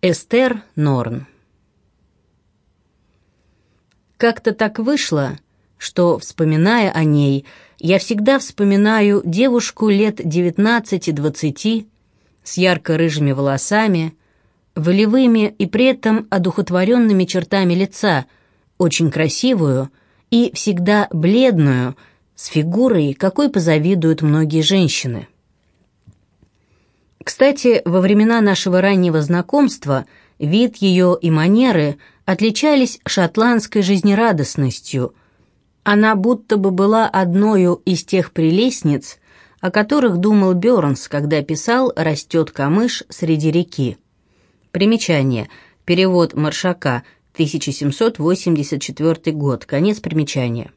Эстер Норн Как-то так вышло, что, вспоминая о ней, я всегда вспоминаю девушку лет 19-20 с ярко-рыжими волосами, волевыми и при этом одухотворенными чертами лица, очень красивую и всегда бледную, с фигурой, какой позавидуют многие женщины. Кстати, во времена нашего раннего знакомства вид ее и манеры отличались шотландской жизнерадостностью. Она будто бы была одною из тех прелестниц, о которых думал Бёрнс, когда писал «Растет камыш среди реки». Примечание. Перевод Маршака, 1784 год. Конец примечания.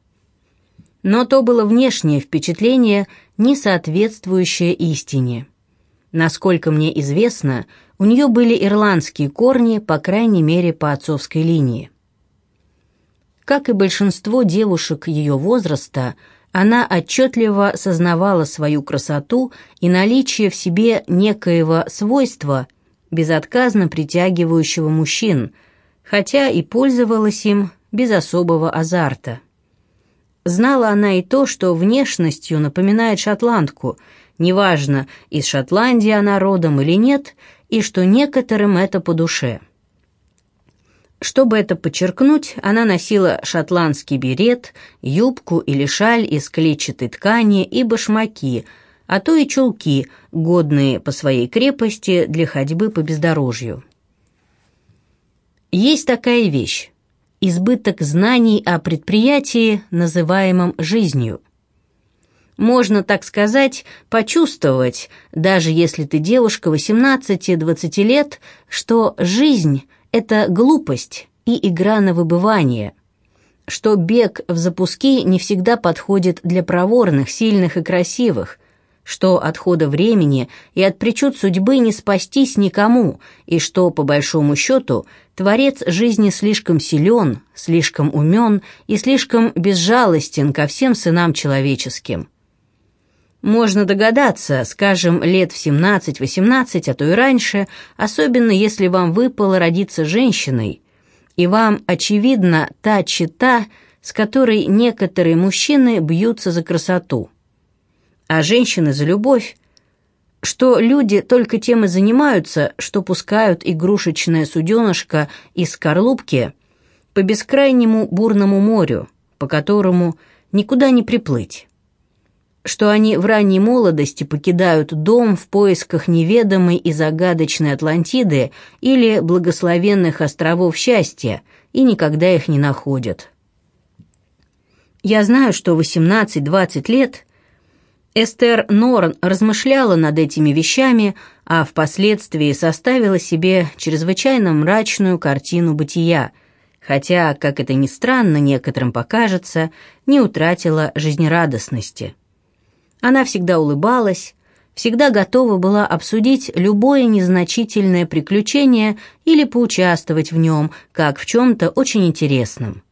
Но то было внешнее впечатление, не соответствующее истине. Насколько мне известно, у нее были ирландские корни, по крайней мере, по отцовской линии. Как и большинство девушек ее возраста, она отчетливо сознавала свою красоту и наличие в себе некоего свойства, безотказно притягивающего мужчин, хотя и пользовалась им без особого азарта. Знала она и то, что внешностью напоминает шотландку, неважно, из Шотландии она родом или нет, и что некоторым это по душе. Чтобы это подчеркнуть, она носила шотландский берет, юбку или шаль из клетчатой ткани и башмаки, а то и чулки, годные по своей крепости для ходьбы по бездорожью. Есть такая вещь избыток знаний о предприятии, называемом жизнью. Можно, так сказать, почувствовать, даже если ты девушка 18-20 лет, что жизнь – это глупость и игра на выбывание, что бег в запуски не всегда подходит для проворных, сильных и красивых, что от хода времени и от причуд судьбы не спастись никому, и что, по большому счету, Творец жизни слишком силен, слишком умен и слишком безжалостен ко всем сынам человеческим. Можно догадаться, скажем, лет в 17-18, а то и раньше, особенно если вам выпало родиться женщиной, и вам, очевидно, та чита, с которой некоторые мужчины бьются за красоту – а женщины за любовь, что люди только тем и занимаются, что пускают игрушечное суденышко из скорлупки по бескрайнему бурному морю, по которому никуда не приплыть. Что они в ранней молодости покидают дом в поисках неведомой и загадочной Атлантиды или благословенных островов счастья и никогда их не находят. Я знаю, что 18-20 лет Эстер Норн размышляла над этими вещами, а впоследствии составила себе чрезвычайно мрачную картину бытия, хотя, как это ни странно некоторым покажется, не утратила жизнерадостности. Она всегда улыбалась, всегда готова была обсудить любое незначительное приключение или поучаствовать в нем, как в чем-то очень интересном.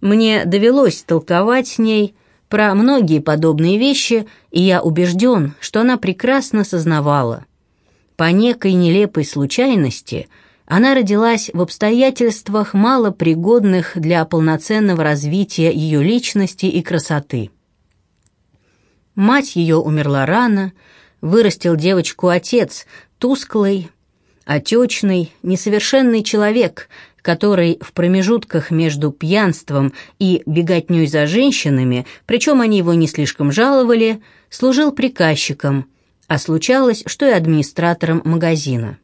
Мне довелось толковать с ней – про многие подобные вещи, и я убежден, что она прекрасно сознавала. По некой нелепой случайности она родилась в обстоятельствах, мало пригодных для полноценного развития ее личности и красоты. Мать ее умерла рано, вырастил девочку отец, тусклый, отечный, несовершенный человек, который в промежутках между пьянством и беготней за женщинами, причем они его не слишком жаловали, служил приказчиком, а случалось, что и администратором магазина.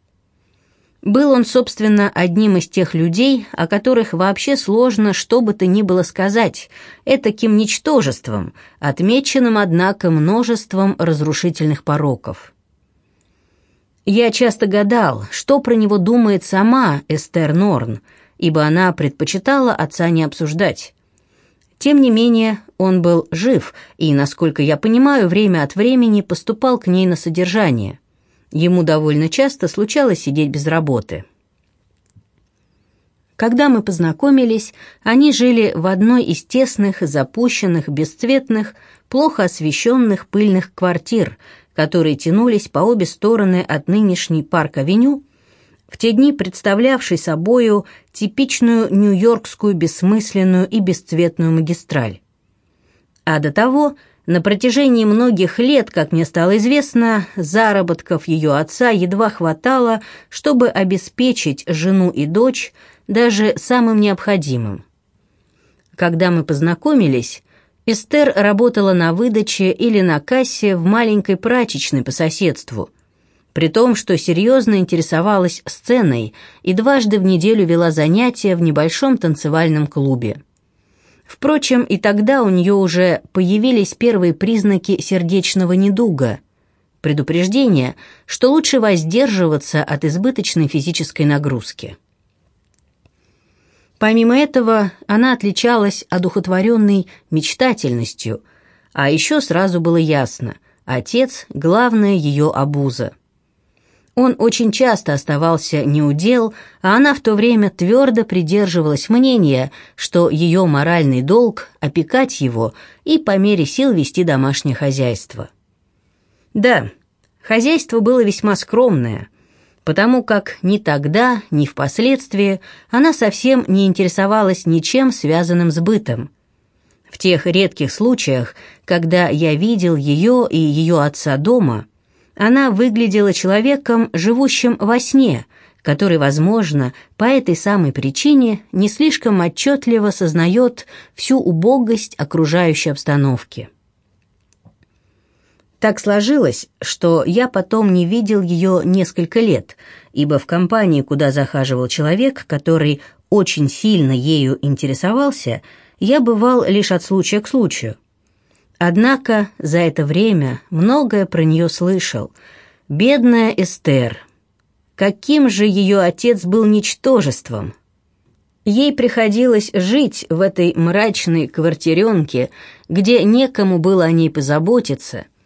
Был он, собственно, одним из тех людей, о которых вообще сложно что бы то ни было сказать, этаким ничтожеством, отмеченным, однако, множеством разрушительных пороков. Я часто гадал, что про него думает сама Эстер Норн, ибо она предпочитала отца не обсуждать. Тем не менее, он был жив и, насколько я понимаю, время от времени поступал к ней на содержание. Ему довольно часто случалось сидеть без работы. Когда мы познакомились, они жили в одной из тесных, запущенных, бесцветных, плохо освещенных пыльных квартир – которые тянулись по обе стороны от нынешней парк-авеню, в те дни представлявший собою типичную нью-йоркскую бессмысленную и бесцветную магистраль. А до того, на протяжении многих лет, как мне стало известно, заработков ее отца едва хватало, чтобы обеспечить жену и дочь даже самым необходимым. Когда мы познакомились, Эстер работала на выдаче или на кассе в маленькой прачечной по соседству, при том, что серьезно интересовалась сценой и дважды в неделю вела занятия в небольшом танцевальном клубе. Впрочем, и тогда у нее уже появились первые признаки сердечного недуга, предупреждение, что лучше воздерживаться от избыточной физической нагрузки. Помимо этого, она отличалась одухотворенной мечтательностью, а еще сразу было ясно – отец – главная ее обуза. Он очень часто оставался неудел, а она в то время твердо придерживалась мнения, что ее моральный долг – опекать его и по мере сил вести домашнее хозяйство. Да, хозяйство было весьма скромное – потому как ни тогда, ни впоследствии она совсем не интересовалась ничем, связанным с бытом. В тех редких случаях, когда я видел ее и ее отца дома, она выглядела человеком, живущим во сне, который, возможно, по этой самой причине не слишком отчетливо сознает всю убогость окружающей обстановки. Так сложилось, что я потом не видел ее несколько лет, ибо в компании, куда захаживал человек, который очень сильно ею интересовался, я бывал лишь от случая к случаю. Однако за это время многое про нее слышал. Бедная Эстер. Каким же ее отец был ничтожеством? Ей приходилось жить в этой мрачной квартиренке, где некому было о ней позаботиться –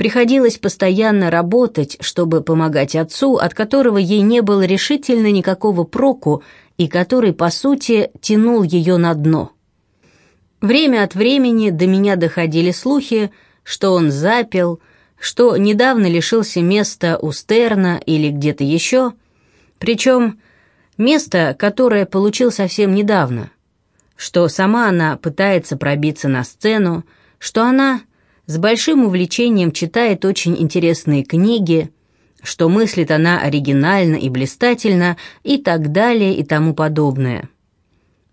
Приходилось постоянно работать, чтобы помогать отцу, от которого ей не было решительно никакого проку и который, по сути, тянул ее на дно. Время от времени до меня доходили слухи, что он запил, что недавно лишился места у Стерна или где-то еще, причем место, которое получил совсем недавно, что сама она пытается пробиться на сцену, что она с большим увлечением читает очень интересные книги, что мыслит она оригинально и блистательно и так далее и тому подобное.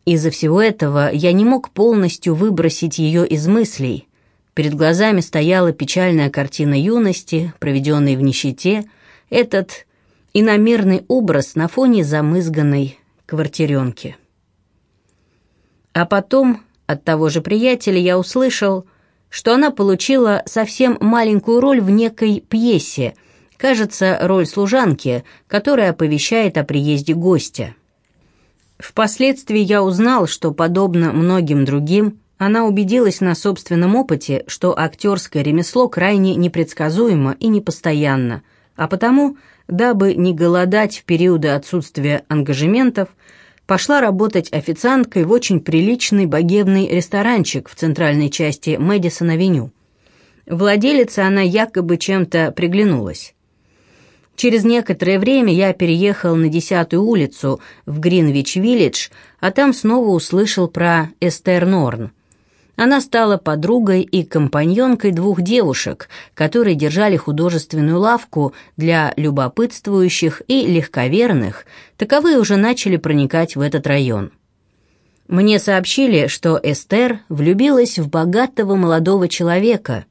Из-за всего этого я не мог полностью выбросить ее из мыслей. Перед глазами стояла печальная картина юности, проведенной в нищете, этот иномерный образ на фоне замызганной квартиренки. А потом от того же приятеля я услышал – что она получила совсем маленькую роль в некой пьесе, кажется, роль служанки, которая оповещает о приезде гостя. Впоследствии я узнал, что, подобно многим другим, она убедилась на собственном опыте, что актерское ремесло крайне непредсказуемо и непостоянно, а потому, дабы не голодать в периоды отсутствия ангажементов, пошла работать официанткой в очень приличный богемный ресторанчик в центральной части Мэдисон-авеню. Владелице она якобы чем-то приглянулась. Через некоторое время я переехал на десятую улицу в Гринвич-Виллидж, а там снова услышал про Эстер Норн. Она стала подругой и компаньонкой двух девушек, которые держали художественную лавку для любопытствующих и легковерных, таковые уже начали проникать в этот район. Мне сообщили, что Эстер влюбилась в богатого молодого человека,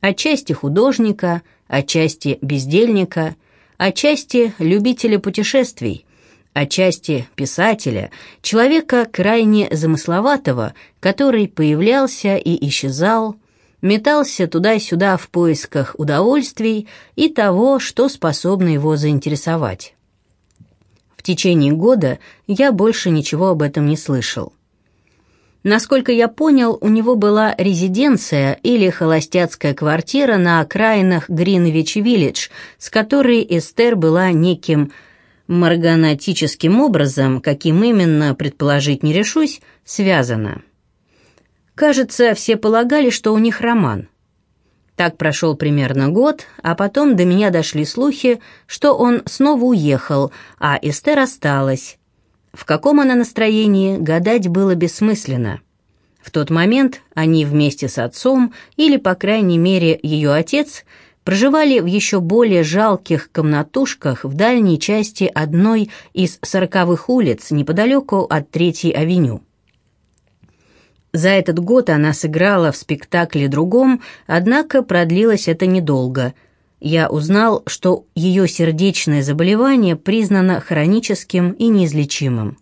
отчасти художника, отчасти бездельника, отчасти любителя путешествий – отчасти писателя, человека крайне замысловатого, который появлялся и исчезал, метался туда-сюда в поисках удовольствий и того, что способно его заинтересовать. В течение года я больше ничего об этом не слышал. Насколько я понял, у него была резиденция или холостяцкая квартира на окраинах Гринвич-Виллидж, с которой Эстер была неким марганатическим образом, каким именно, предположить не решусь, связано. Кажется, все полагали, что у них роман. Так прошел примерно год, а потом до меня дошли слухи, что он снова уехал, а Эстер осталась. В каком она настроении, гадать было бессмысленно. В тот момент они вместе с отцом, или, по крайней мере, ее отец, проживали в еще более жалких комнатушках в дальней части одной из сороковых улиц неподалеку от Третьей авеню. За этот год она сыграла в спектакле другом, однако продлилось это недолго. Я узнал, что ее сердечное заболевание признано хроническим и неизлечимым.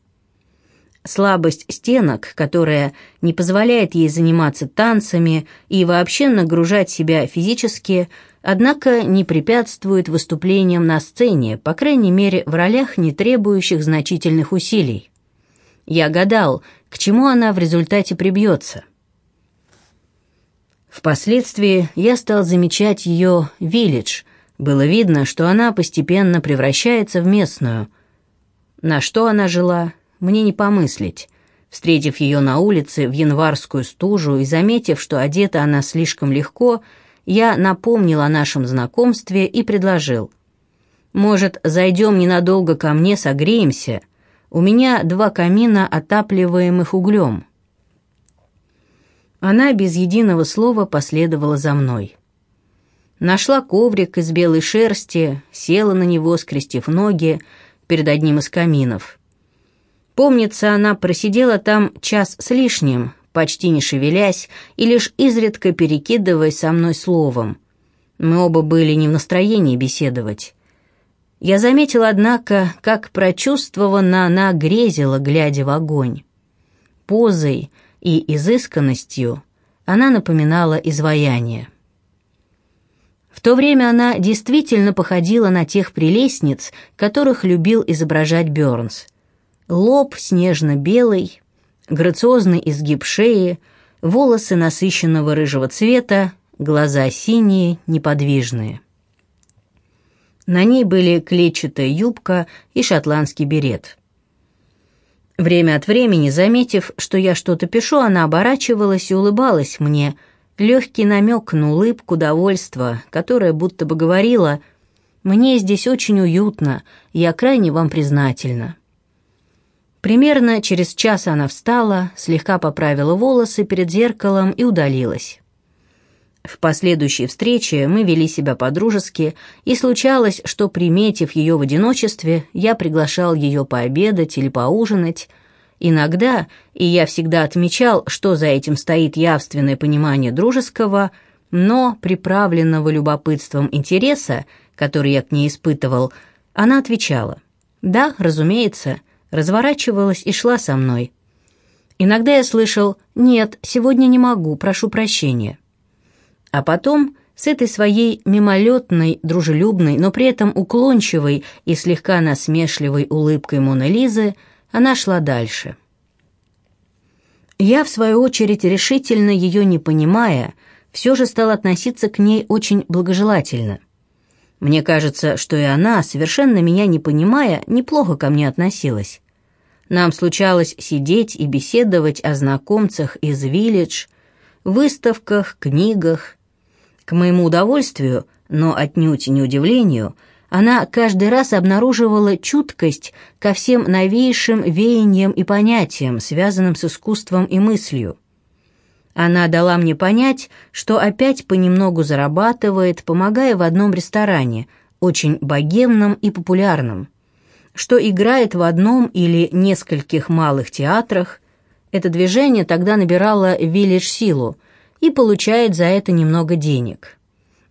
Слабость стенок, которая не позволяет ей заниматься танцами и вообще нагружать себя физически, однако не препятствует выступлениям на сцене, по крайней мере в ролях, не требующих значительных усилий. Я гадал, к чему она в результате прибьется. Впоследствии я стал замечать ее «Виллидж». Было видно, что она постепенно превращается в местную. На что она жила, мне не помыслить. Встретив ее на улице в январскую стужу и заметив, что одета она слишком легко, я напомнил о нашем знакомстве и предложил. «Может, зайдем ненадолго ко мне, согреемся? У меня два камина, отапливаемых углем». Она без единого слова последовала за мной. Нашла коврик из белой шерсти, села на него, скрестив ноги, перед одним из каминов. Помнится, она просидела там час с лишним, почти не шевелясь и лишь изредка перекидываясь со мной словом. Мы оба были не в настроении беседовать. Я заметил, однако, как прочувствованно она грезила, глядя в огонь. Позой и изысканностью она напоминала изваяние. В то время она действительно походила на тех прелестниц, которых любил изображать Бёрнс. Лоб снежно-белый, грациозный изгиб шеи, волосы насыщенного рыжего цвета, глаза синие, неподвижные. На ней были клетчатая юбка и шотландский берет. Время от времени, заметив, что я что-то пишу, она оборачивалась и улыбалась мне, легкий намек на улыбку довольства, которая будто бы говорила «Мне здесь очень уютно, я крайне вам признательна». Примерно через час она встала, слегка поправила волосы перед зеркалом и удалилась. В последующей встрече мы вели себя по-дружески, и случалось, что, приметив ее в одиночестве, я приглашал ее пообедать или поужинать. Иногда, и я всегда отмечал, что за этим стоит явственное понимание дружеского, но приправленного любопытством интереса, который я к ней испытывал, она отвечала «Да, разумеется», разворачивалась и шла со мной. Иногда я слышал «Нет, сегодня не могу, прошу прощения». А потом с этой своей мимолетной, дружелюбной, но при этом уклончивой и слегка насмешливой улыбкой Моны Лизы она шла дальше. Я, в свою очередь, решительно ее не понимая, все же стал относиться к ней очень благожелательно – мне кажется, что и она, совершенно меня не понимая, неплохо ко мне относилась. Нам случалось сидеть и беседовать о знакомцах из «Виллидж», выставках, книгах. К моему удовольствию, но отнюдь не удивлению, она каждый раз обнаруживала чуткость ко всем новейшим веяниям и понятиям, связанным с искусством и мыслью. Она дала мне понять, что опять понемногу зарабатывает, помогая в одном ресторане, очень богемном и популярном, что играет в одном или нескольких малых театрах. Это движение тогда набирало виллидж силу и получает за это немного денег.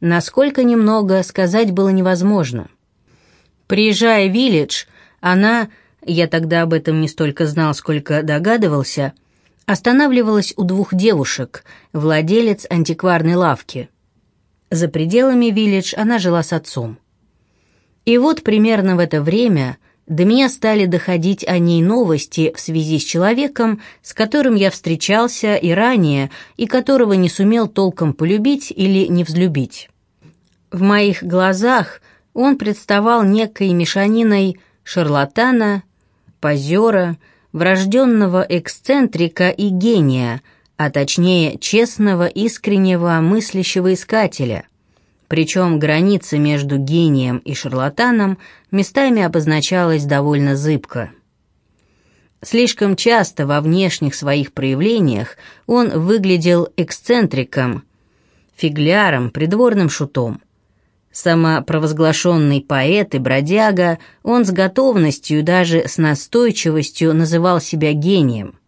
Насколько немного, сказать было невозможно. Приезжая в виллидж, она, я тогда об этом не столько знал, сколько догадывался – останавливалась у двух девушек, владелец антикварной лавки. За пределами Виллидж она жила с отцом. И вот примерно в это время до меня стали доходить о ней новости в связи с человеком, с которым я встречался и ранее, и которого не сумел толком полюбить или не взлюбить. В моих глазах он представал некой мешаниной шарлатана, позера, врожденного эксцентрика и гения, а точнее честного, искреннего, мыслящего искателя. Причем граница между гением и шарлатаном местами обозначалась довольно зыбко. Слишком часто во внешних своих проявлениях он выглядел эксцентриком, фигляром, придворным шутом. Самопровозглашенный поэт и бродяга, он с готовностью, даже с настойчивостью называл себя гением.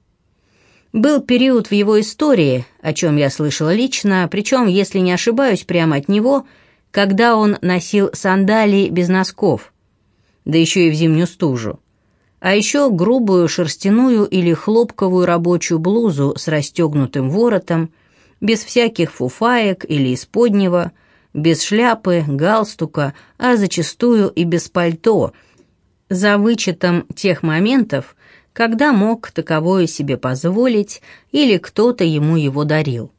Был период в его истории, о чем я слышала лично, причем, если не ошибаюсь, прямо от него, когда он носил сандалии без носков, да еще и в зимнюю стужу. А еще грубую шерстяную или хлопковую рабочую блузу с расстегнутым воротом, без всяких фуфаек или исподнего, без шляпы, галстука, а зачастую и без пальто, за вычетом тех моментов, когда мог таковое себе позволить или кто-то ему его дарил.